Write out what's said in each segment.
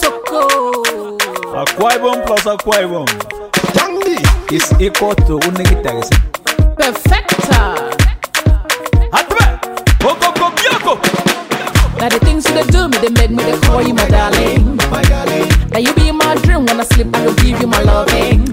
Soko. Akwa Ibom plus Akwa Ibom Jangi. is equal to Unigitagisi. Perfecta. Hatbe! Okoko Bioko! Now the things you dey do me, they make me they call you my darling. My darling. Now you be my dream when I sleep, I will give you my loving.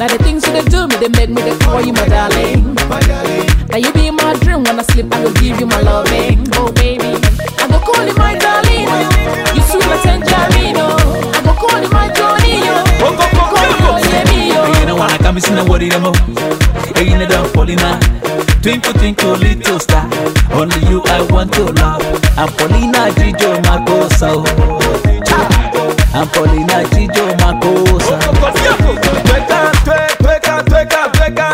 Now the things you dey do me, they make me they call you my darling. My darling. Now you be in my dream when I sleep, I will give you my loving. Oh baby, I go call you my darling. You sweet like tangerine. I go call you my Johnny. oh. Okoko Call me oh Bioko! yeah me oh. You know wanna come in a worry them oh. Hey, you don't fall in Twinkle, twinkle, little star. Only you I want to love. I'm Paulina Gijo Makossa. oh. I'm Paulina Gijo Makossa.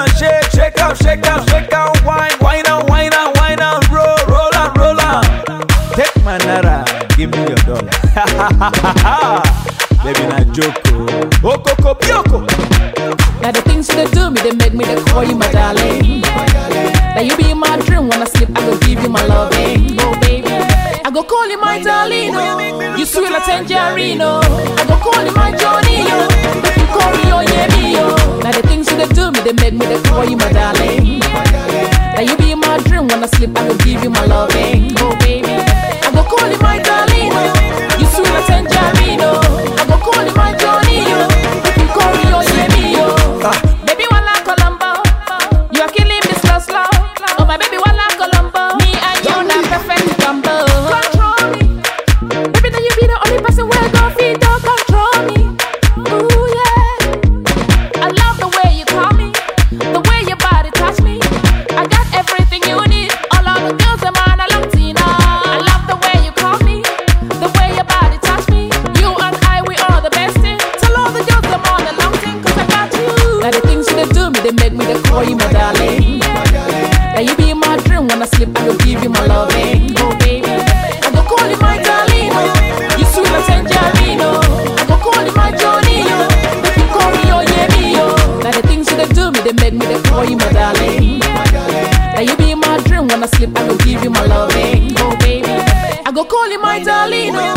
And shake, shake and shake and shake and wine, wine and wine and wine and roll, roll and roll and. Take my naira, give me your dollar. Baby, na joke. oh. Okoko Bioko! Now the things you do me, they make me they call you my darling. Now you be in my dream when I sleep, I go give you my loving. Oh baby, I go call you my darling. Oh. You sweet like tangerine. Oh. I go call you my Johnny. Oh. I sleep, I go give you my loving. Call you my darling. Now you be in my dream when I sleep, I will give you my loving. Oh baby, I go call you my darling. Oh. You sweet like tangerine. Oh. I go call you my Johnny. Oh. Make you call me yeah me oh. Now the things you dey do me, they make me they call you my darling. Now you be in my dream when I sleep, I will give you my loving. Oh baby, I go call you my darling. Oh.